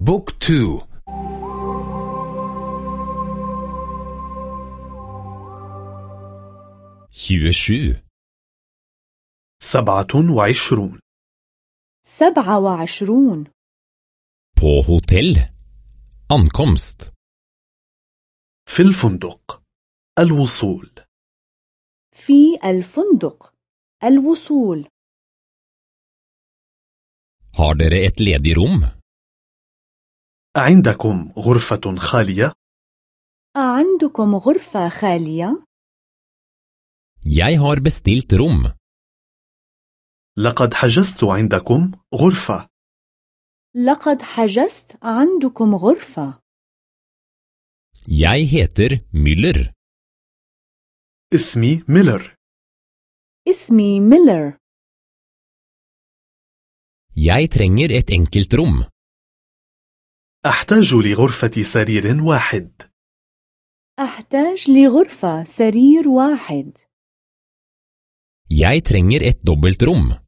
بوك تو سبعة وعشرون سبعة وعشرون på hotell, ankomst, في الفندق الوصول في الفندق الوصول har dere et ledig rom? عندكم غرفة خالية؟ أعندكم غرفة خالية؟ Jeg har bestilt rom. لقد حجزت عندكم غرفة لقد حجزت عندكم غرفة Jeg heter Müller. اسمي ميلر اسمي ميلر Jeg trenger et enkeltrom. أحتاج لغرفة سرير واحد أحتاج لغرفة سرير واحد Jeg trenger et dobbeltrom.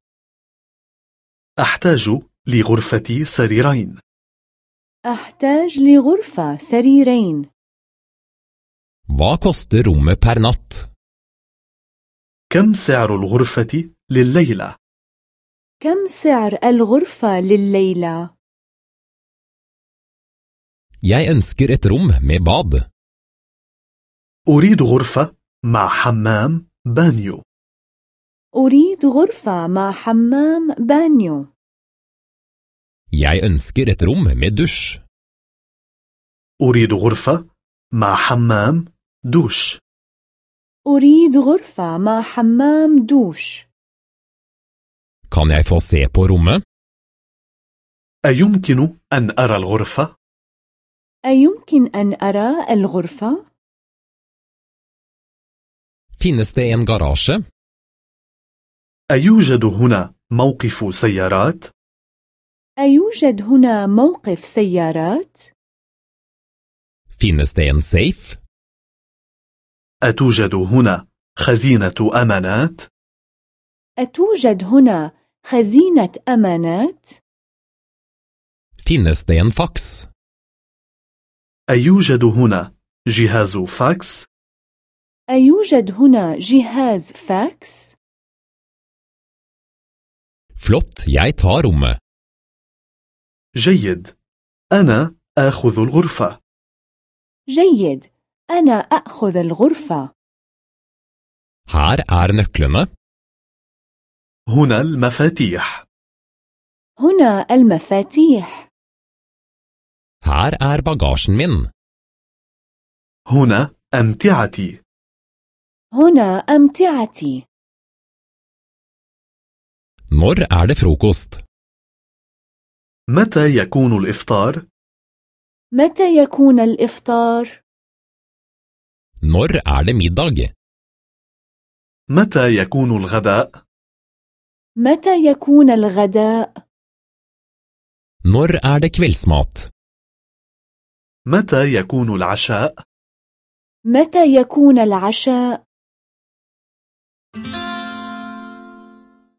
أحتاج لغرفة سريرين أحتاج لغرفة سريرين Hva koster rommet per natt? كم سعر الغرفة لليلة؟ كم سعر الغرفة لليلة؟ Jeg ønsker et rom med bad. أريد غرفة مع حمام بانيو أريد غرفة مع حمام بانيو Jeg ønsker et rom med dusj. أريد غرفة مع حمام دوش أريد غرفة مع حمام دوش Kan jeg få se på rommet? أيمكن أن أرى الغرفة؟ أيمكن أن أرى الغرفة؟ Finnes det en garasje? أيوجد هنا موقف سيارات؟ أيوجد هنا موقف سيارات؟ Finnes det en safe? أتوجد هنا خزينة أمانات؟ أتوجد هنا خزينة أمانات؟ Finnes det en faks? أيوجد هنا جهاز فاكس؟ أيوجد هنا جهاز فاكس؟ Flott, jeg tar rommet. جيد أنا آخذ الغرفة جيد أنا أخذ الغرفة Her er nøklene. هنا المفاتيح هنا المفاتيح Her er bagasjen min. هنا أمتعتي هنا أمتعتي Når er det frokost? متى يكون الإفطار؟ متى يكون الإفطار؟ Når er det middag? متى يكون الغداء؟ متى يكون الغداء؟ Når er det kveldsmat? متى يكون العشاء؟ متى يكون العشاء؟